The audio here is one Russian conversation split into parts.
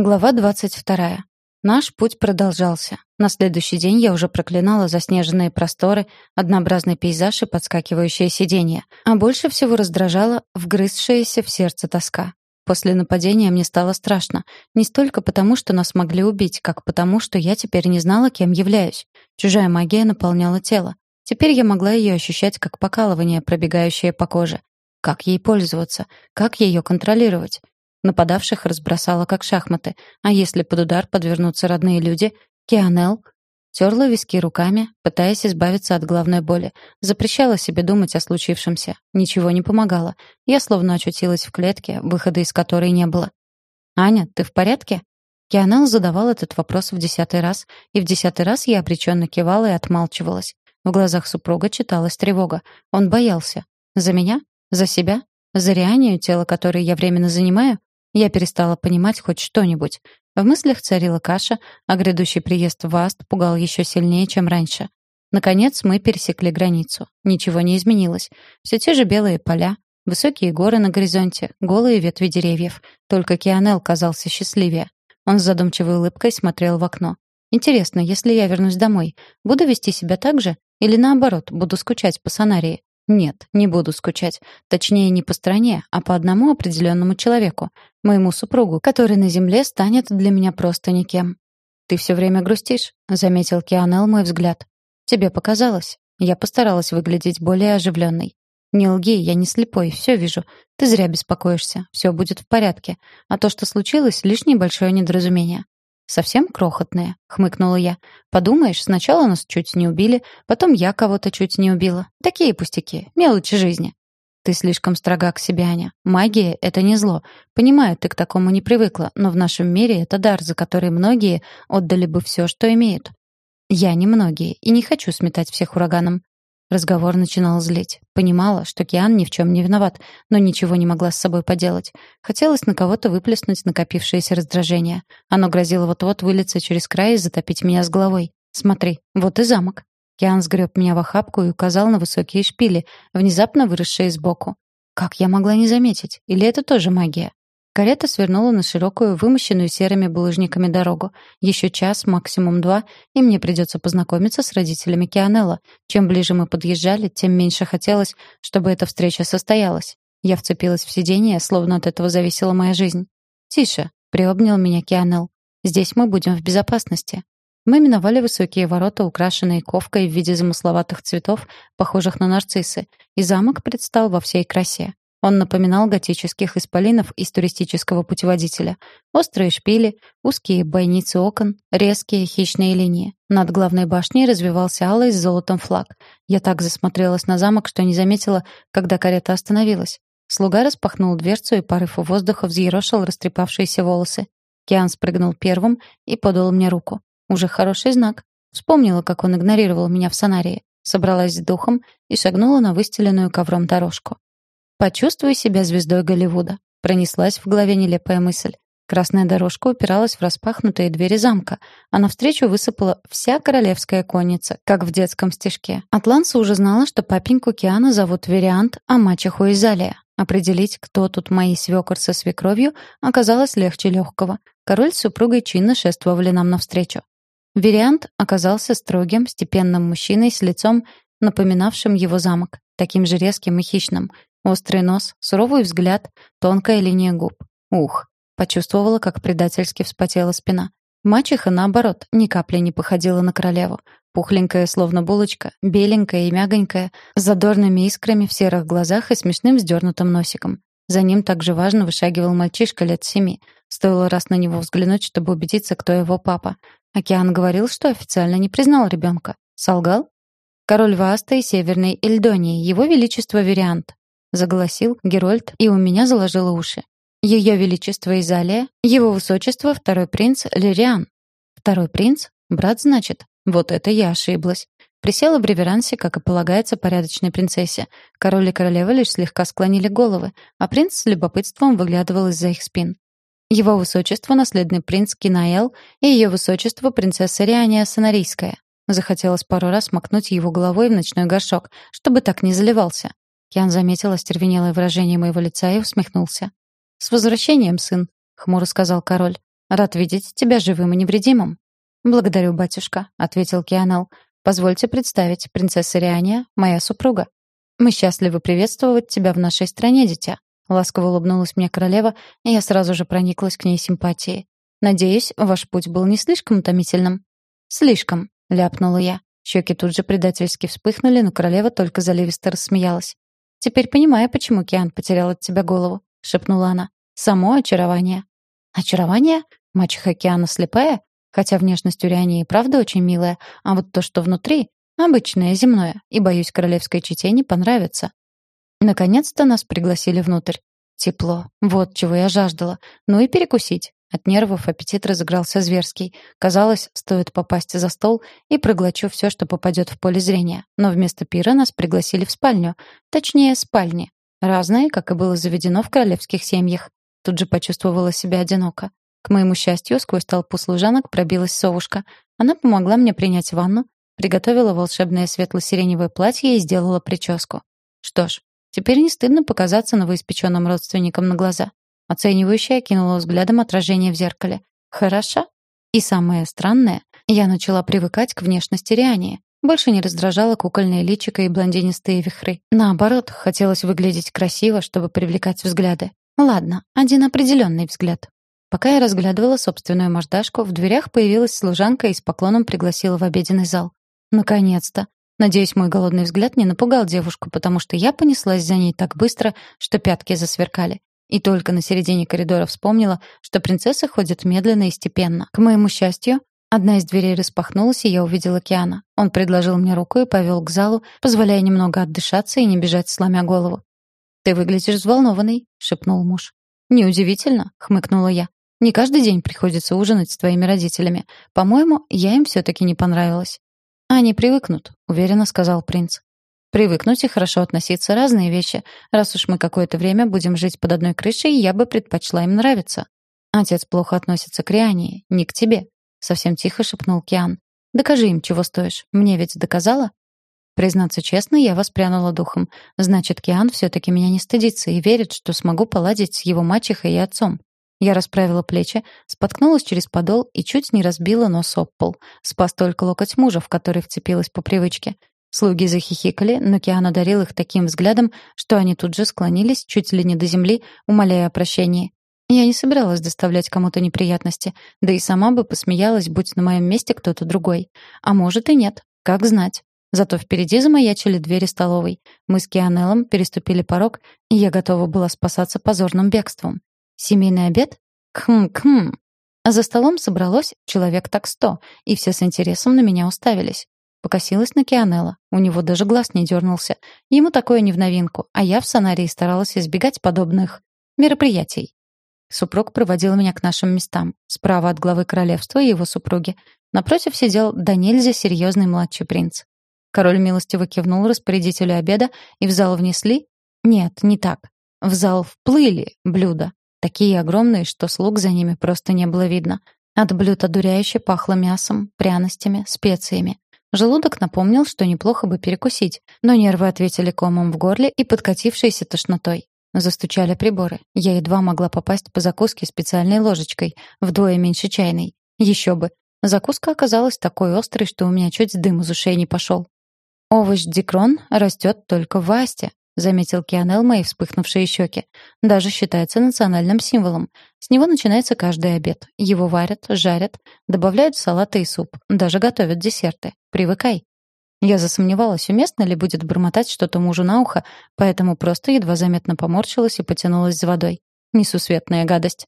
Глава 22. Наш путь продолжался. На следующий день я уже проклинала заснеженные просторы, однообразный пейзаж и подскакивающее сиденье, а больше всего раздражала вгрызшаяся в сердце тоска. После нападения мне стало страшно, не столько потому, что нас могли убить, как потому, что я теперь не знала, кем являюсь. Чужая магия наполняла тело. Теперь я могла ее ощущать как покалывание, пробегающее по коже. Как ей пользоваться? Как ее контролировать? Нападавших разбросала как шахматы, а если под удар подвернутся родные люди, Кианел терла виски руками, пытаясь избавиться от головной боли. Запрещала себе думать о случившемся. Ничего не помогало. Я словно очутилась в клетке, выхода из которой не было. «Аня, ты в порядке?» Кианел задавал этот вопрос в десятый раз, и в десятый раз я обреченно кивала и отмалчивалась. В глазах супруга читалась тревога. Он боялся. За меня? За себя? За Рианию, тело которое я временно занимаю? Я перестала понимать хоть что-нибудь. В мыслях царила каша, а грядущий приезд в Аст пугал еще сильнее, чем раньше. Наконец мы пересекли границу. Ничего не изменилось. Все те же белые поля, высокие горы на горизонте, голые ветви деревьев. Только Кианел казался счастливее. Он с задумчивой улыбкой смотрел в окно. Интересно, если я вернусь домой, буду вести себя так же или наоборот, буду скучать по Санарии? Нет, не буду скучать. Точнее, не по стране, а по одному определенному человеку. Моему супругу, который на земле станет для меня просто никем. «Ты все время грустишь», — заметил Кианел мой взгляд. «Тебе показалось». Я постаралась выглядеть более оживленной. «Не лги, я не слепой, все вижу. Ты зря беспокоишься, все будет в порядке. А то, что случилось, лишь небольшое недоразумение. «Совсем крохотные», — хмыкнула я. «Подумаешь, сначала нас чуть не убили, потом я кого-то чуть не убила. Такие пустяки, мелочи жизни». «Ты слишком строга к себе, Аня. Магия — это не зло. Понимаю, ты к такому не привыкла, но в нашем мире это дар, за который многие отдали бы все, что имеют. Я не многие, и не хочу сметать всех ураганом. Разговор начинал злить. Понимала, что Киан ни в чем не виноват, но ничего не могла с собой поделать. Хотелось на кого-то выплеснуть накопившееся раздражение. Оно грозило вот-вот вылиться через край и затопить меня с головой. «Смотри, вот и замок». Киан сгреб меня в охапку и указал на высокие шпили, внезапно выросшие сбоку. Как я могла не заметить? Или это тоже магия? Карета свернула на широкую, вымощенную серыми булыжниками дорогу. Еще час, максимум два, и мне придется познакомиться с родителями Кианелла. Чем ближе мы подъезжали, тем меньше хотелось, чтобы эта встреча состоялась. Я вцепилась в сиденье, словно от этого зависела моя жизнь. «Тише», — приобнял меня Кианел. «Здесь мы будем в безопасности». Мы миновали высокие ворота, украшенные ковкой в виде замысловатых цветов, похожих на нарциссы, и замок предстал во всей красе. Он напоминал готических исполинов из туристического путеводителя. Острые шпили, узкие бойницы окон, резкие хищные линии. Над главной башней развивался алый с золотом флаг. Я так засмотрелась на замок, что не заметила, когда карета остановилась. Слуга распахнул дверцу, и порыв воздуха взъерошил растрепавшиеся волосы. Киан спрыгнул первым и подал мне руку. Уже хороший знак. Вспомнила, как он игнорировал меня в сонарии. Собралась с духом и шагнула на выстеленную ковром дорожку. «Почувствуй себя звездой Голливуда», — пронеслась в голове нелепая мысль. Красная дорожка упиралась в распахнутые двери замка, а навстречу высыпала вся королевская конница, как в детском стишке. Атланса уже знала, что папеньку Киана зовут Вериант, а мачеху Изалия. Определить, кто тут мои свекор со свекровью, оказалось легче легкого. Король с супругой чинно шествовали нам навстречу. Вериант оказался строгим, степенным мужчиной с лицом, напоминавшим его замок, таким же резким и хищным — Острый нос, суровый взгляд, тонкая линия губ. Ух, почувствовала, как предательски вспотела спина. Мачеха, наоборот, ни капли не походила на королеву. Пухленькая, словно булочка, беленькая и мягонькая, с задорными искрами в серых глазах и смешным вздернутым носиком. За ним также важно вышагивал мальчишка лет семи. Стоило раз на него взглянуть, чтобы убедиться, кто его папа. Океан говорил, что официально не признал ребенка. Солгал? Король Васта и Северной Эльдонии, его величество Вериант. — заголосил Герольд, и у меня заложило уши. «Ее Величество Изалия, Его Высочество Второй принц Лириан». «Второй принц? Брат, значит?» Вот это я ошиблась. Присела в реверансе, как и полагается порядочной принцессе. Король и королева лишь слегка склонили головы, а принц с любопытством выглядывал из-за их спин. Его высочество — наследный принц Кинаэл и ее высочество — принцесса Риания Сонарийская. Захотелось пару раз макнуть его головой в ночной горшок, чтобы так не заливался. Киан заметил остервенелое выражение моего лица и усмехнулся. «С возвращением, сын», — хмуро сказал король. Рад видеть тебя живым и невредимым». «Благодарю, батюшка», — ответил Кианел. «Позвольте представить, принцесса Риания, моя супруга. Мы счастливы приветствовать тебя в нашей стране, дитя». Ласково улыбнулась мне королева, и я сразу же прониклась к ней симпатией. «Надеюсь, ваш путь был не слишком утомительным?» «Слишком», — ляпнула я. Щеки тут же предательски вспыхнули, но королева только заливисто рассмеялась. «Теперь понимаю, почему Киан потерял от тебя голову», — шепнула она. «Само очарование». «Очарование? Мачеха Киана слепая? Хотя внешность у Риани и правда очень милая, а вот то, что внутри, обычное, земное, и, боюсь, королевской чете не понравится». Наконец-то нас пригласили внутрь. Тепло. Вот чего я жаждала. Ну и перекусить. От нервов аппетит разыгрался зверский. Казалось, стоит попасть за стол и проглочу все, что попадет в поле зрения. Но вместо пира нас пригласили в спальню. Точнее, спальни. Разные, как и было заведено в королевских семьях. Тут же почувствовала себя одиноко. К моему счастью, сквозь толпу служанок пробилась совушка. Она помогла мне принять ванну, приготовила волшебное светло-сиреневое платье и сделала прическу. Что ж, теперь не стыдно показаться новоиспеченным родственникам на глаза. Оценивающая кинула взглядом отражение в зеркале. Хороша. И самое странное, я начала привыкать к внешности Риании. Больше не раздражала кукольное личико и блондинистые вихры. Наоборот, хотелось выглядеть красиво, чтобы привлекать взгляды. Ладно, один определенный взгляд. Пока я разглядывала собственную мордашку, в дверях появилась служанка и с поклоном пригласила в обеденный зал. Наконец-то. Надеюсь, мой голодный взгляд не напугал девушку, потому что я понеслась за ней так быстро, что пятки засверкали. И только на середине коридора вспомнила, что принцесса ходит медленно и степенно. К моему счастью, одна из дверей распахнулась, и я увидела Киана. Он предложил мне руку и повел к залу, позволяя немного отдышаться и не бежать, сломя голову. «Ты выглядишь взволнованный», — шепнул муж. «Неудивительно», — хмыкнула я. «Не каждый день приходится ужинать с твоими родителями. По-моему, я им все-таки не понравилась». «Они привыкнут», — уверенно сказал принц. Привыкнуть и хорошо относиться — разные вещи. Раз уж мы какое-то время будем жить под одной крышей, я бы предпочла им нравиться. Отец плохо относится к Риании, не к тебе. Совсем тихо шепнул Киан. Докажи им, чего стоишь. Мне ведь доказала? Признаться честно, я воспрянула духом. Значит, Киан все-таки меня не стыдится и верит, что смогу поладить с его мачехой и отцом. Я расправила плечи, споткнулась через подол и чуть не разбила нос об пол. Спас только локоть мужа, в который вцепилась по привычке. Слуги захихикали, но Киан одарил их таким взглядом, что они тут же склонились чуть ли не до земли, умоляя о прощении. Я не собиралась доставлять кому-то неприятности, да и сама бы посмеялась, будь на моем месте кто-то другой. А может и нет, как знать. Зато впереди замаячили двери столовой. Мы с Кианеллом переступили порог, и я готова была спасаться позорным бегством. Семейный обед? Кхм-кхм. А за столом собралось человек так сто, и все с интересом на меня уставились. Покосилась на Кианелла. У него даже глаз не дернулся. Ему такое не в новинку, а я в сонарии старалась избегать подобных мероприятий. Супруг проводил меня к нашим местам. Справа от главы королевства и его супруги. Напротив сидел да нельзя серьезный младший принц. Король милостиво кивнул распорядителю обеда, и в зал внесли... Нет, не так. В зал вплыли блюда. Такие огромные, что слуг за ними просто не было видно. От блюд одуряюще пахло мясом, пряностями, специями. Желудок напомнил, что неплохо бы перекусить, но нервы ответили комом в горле и подкатившейся тошнотой. Застучали приборы. Я едва могла попасть по закуске специальной ложечкой, вдвое меньше чайной. Еще бы. Закуска оказалась такой острой, что у меня чуть дым из ушей не пошел. Овощ дикрон растет только в Асте, заметил Кианел мои вспыхнувшие щеки. Даже считается национальным символом. С него начинается каждый обед. Его варят, жарят, добавляют в салаты и суп, даже готовят десерты. Привыкай. Я засомневалась, уместно ли будет бормотать что-то мужу на ухо, поэтому просто едва заметно поморщилась и потянулась за водой. Несусветная гадость.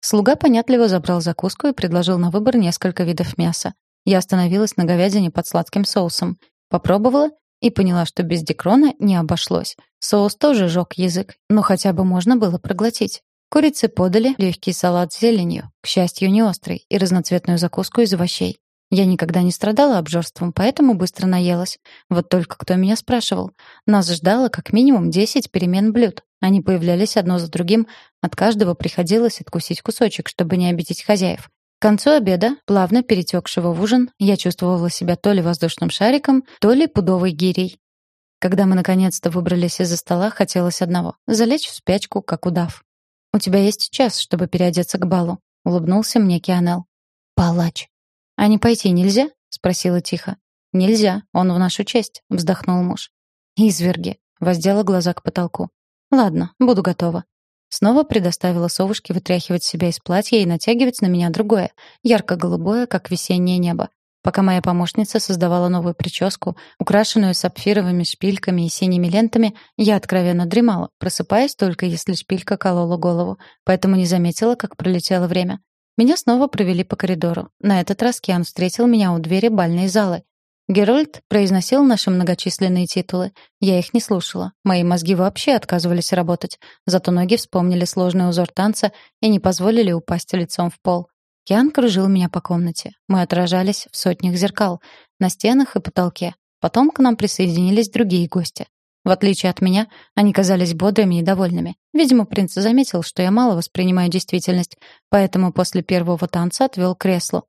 Слуга понятливо забрал закуску и предложил на выбор несколько видов мяса. Я остановилась на говядине под сладким соусом. Попробовала и поняла, что без дикрона не обошлось. Соус тоже жёг язык, но хотя бы можно было проглотить. Курицы подали легкий салат с зеленью, к счастью, не острый, и разноцветную закуску из овощей. Я никогда не страдала обжорством, поэтому быстро наелась. Вот только кто меня спрашивал. Нас ждало как минимум 10 перемен блюд. Они появлялись одно за другим, от каждого приходилось откусить кусочек, чтобы не обидеть хозяев. К концу обеда, плавно перетекшего в ужин, я чувствовала себя то ли воздушным шариком, то ли пудовой гирей. Когда мы наконец-то выбрались из-за стола, хотелось одного — залечь в спячку, как удав. «У тебя есть час, чтобы переодеться к балу», — улыбнулся мне Кианел. «Палач». «А не пойти нельзя?» — спросила тихо. «Нельзя, он в нашу честь», — вздохнул муж. «Изверги», — воздела глаза к потолку. «Ладно, буду готова». Снова предоставила совушке вытряхивать себя из платья и натягивать на меня другое, ярко-голубое, как весеннее небо. Пока моя помощница создавала новую прическу, украшенную сапфировыми шпильками и синими лентами, я откровенно дремала, просыпаясь только если шпилька колола голову, поэтому не заметила, как пролетело время. Меня снова провели по коридору. На этот раз Киан встретил меня у двери бальной залы. Герольд произносил наши многочисленные титулы. Я их не слушала. Мои мозги вообще отказывались работать. Зато ноги вспомнили сложный узор танца и не позволили упасть лицом в пол. Киан кружил меня по комнате. Мы отражались в сотнях зеркал, на стенах и потолке. Потом к нам присоединились другие гости. В отличие от меня, они казались бодрыми и довольными. Видимо, принц заметил, что я мало воспринимаю действительность, поэтому после первого танца отвел к креслу.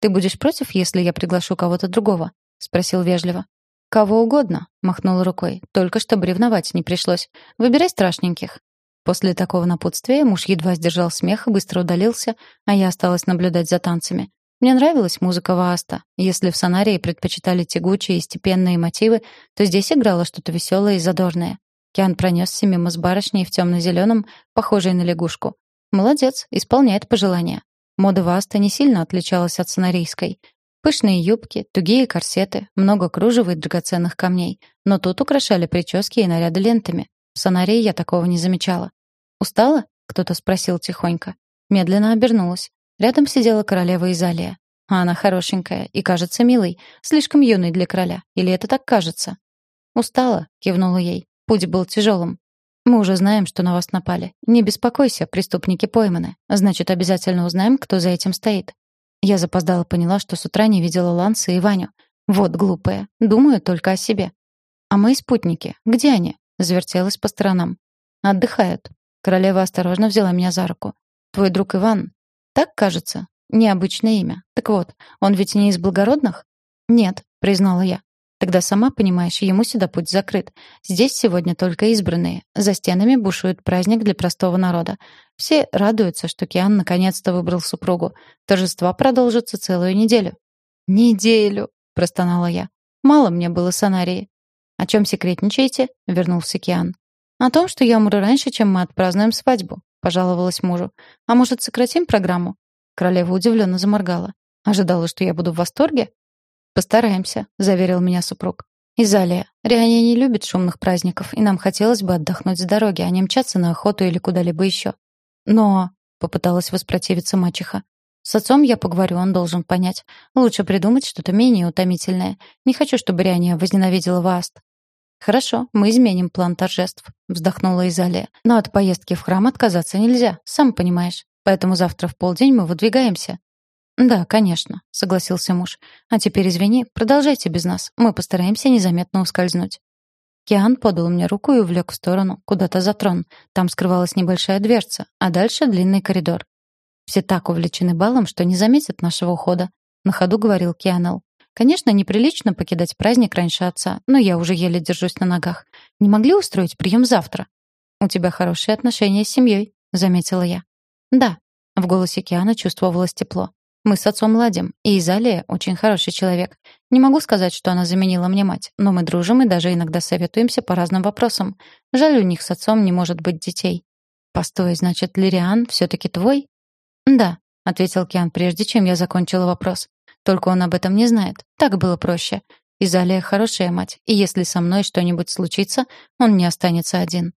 «Ты будешь против, если я приглашу кого-то другого?» — спросил вежливо. «Кого угодно», — махнул рукой. «Только чтобы ревновать не пришлось. Выбирай страшненьких». После такого напутствия муж едва сдержал смех и быстро удалился, а я осталась наблюдать за танцами. Мне нравилась музыка Вааста. Если в сонарии предпочитали тягучие и степенные мотивы, то здесь играло что-то веселое и задорное. Киан пронесся мимо с барышней в темно-зеленом, похожей на лягушку. Молодец, исполняет пожелания. Мода Вааста не сильно отличалась от сонарийской. Пышные юбки, тугие корсеты, много кружева и драгоценных камней. Но тут украшали прически и наряды лентами. В сонарии я такого не замечала. «Устала?» — кто-то спросил тихонько. Медленно обернулась. Рядом сидела королева Изалия. А она хорошенькая и кажется милой, слишком юной для короля. Или это так кажется? «Устала», — кивнула ей. «Путь был тяжелым. Мы уже знаем, что на вас напали. Не беспокойся, преступники пойманы. Значит, обязательно узнаем, кто за этим стоит». Я запоздала поняла, что с утра не видела Ланса и Ваню. Вот глупая. Думаю только о себе. А мои спутники, где они? Завертелась по сторонам. Отдыхают. Королева осторожно взяла меня за руку. Твой друг Иван, так кажется. Необычное имя. Так вот, он ведь не из благородных? Нет, признала я. Тогда сама понимаешь, ему сюда путь закрыт. Здесь сегодня только избранные. За стенами бушует праздник для простого народа. Все радуются, что Киан наконец-то выбрал супругу. Торжества продолжатся целую неделю. «Неделю!» — простонала я. «Мало мне было сонарии». «О чем секретничаете?» — вернулся Киан. «О том, что я умру раньше, чем мы отпразднуем свадьбу. — пожаловалась мужу. «А может, сократим программу?» Королева удивленно заморгала. «Ожидала, что я буду в восторге?» «Постараемся», — заверил меня супруг. «Изалия, Риане не любит шумных праздников, и нам хотелось бы отдохнуть с дороги, а не мчаться на охоту или куда-либо еще». «Но...» — попыталась воспротивиться мачеха. «С отцом я поговорю, он должен понять. Лучше придумать что-то менее утомительное. Не хочу, чтобы Риане возненавидела Васт. «Хорошо, мы изменим план торжеств», — вздохнула Изалия. «Но от поездки в храм отказаться нельзя, сам понимаешь. Поэтому завтра в полдень мы выдвигаемся». «Да, конечно», — согласился муж. «А теперь извини, продолжайте без нас. Мы постараемся незаметно ускользнуть». Киан подал мне руку и увлек в сторону, куда-то за трон. Там скрывалась небольшая дверца, а дальше длинный коридор. «Все так увлечены балом, что не заметят нашего ухода», — на ходу говорил Кианел. Конечно, неприлично покидать праздник раньше отца, но я уже еле держусь на ногах. Не могли устроить прием завтра? У тебя хорошие отношения с семьей, заметила я. Да, в голосе Киана чувствовалось тепло. Мы с отцом ладим, и Изалия очень хороший человек. Не могу сказать, что она заменила мне мать, но мы дружим и даже иногда советуемся по разным вопросам. Жаль, у них с отцом не может быть детей. Постой, значит, Лириан все таки твой? Да, ответил Киан, прежде чем я закончила вопрос. Только он об этом не знает. Так было проще. Изалия хорошая мать, и если со мной что-нибудь случится, он не останется один.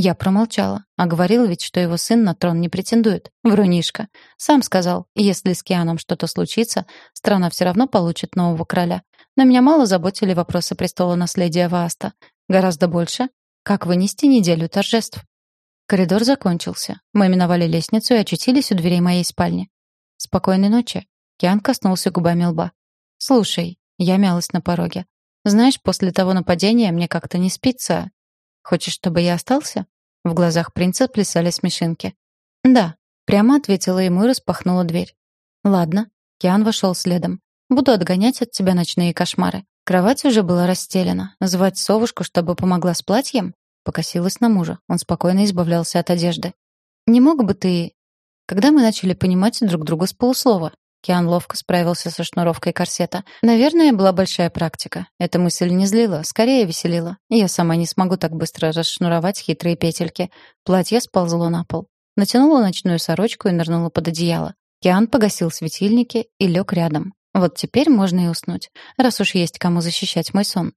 Я промолчала, а говорил ведь, что его сын на трон не претендует. Врунишка. Сам сказал, если с Кианом что-то случится, страна все равно получит нового короля. Но меня мало заботили вопросы престола наследия Вааста. Гораздо больше, как вынести неделю торжеств. Коридор закончился. Мы миновали лестницу и очутились у дверей моей спальни. «Спокойной ночи», Киан коснулся губами лба. «Слушай», — я мялась на пороге. «Знаешь, после того нападения мне как-то не спится. Хочешь, чтобы я остался?» В глазах принца плясали смешинки. «Да», — прямо ответила ему и распахнула дверь. «Ладно». Киан вошел следом. «Буду отгонять от тебя ночные кошмары. Кровать уже была расстелена. Звать совушку, чтобы помогла с платьем?» Покосилась на мужа. Он спокойно избавлялся от одежды. «Не мог бы ты...» Когда мы начали понимать друг друга с полуслова. Киан ловко справился со шнуровкой корсета. Наверное, была большая практика. Эта мысль не злила, скорее веселила. Я сама не смогу так быстро расшнуровать хитрые петельки. Платье сползло на пол. Натянула ночную сорочку и нырнула под одеяло. Киан погасил светильники и лег рядом. Вот теперь можно и уснуть, раз уж есть кому защищать мой сон.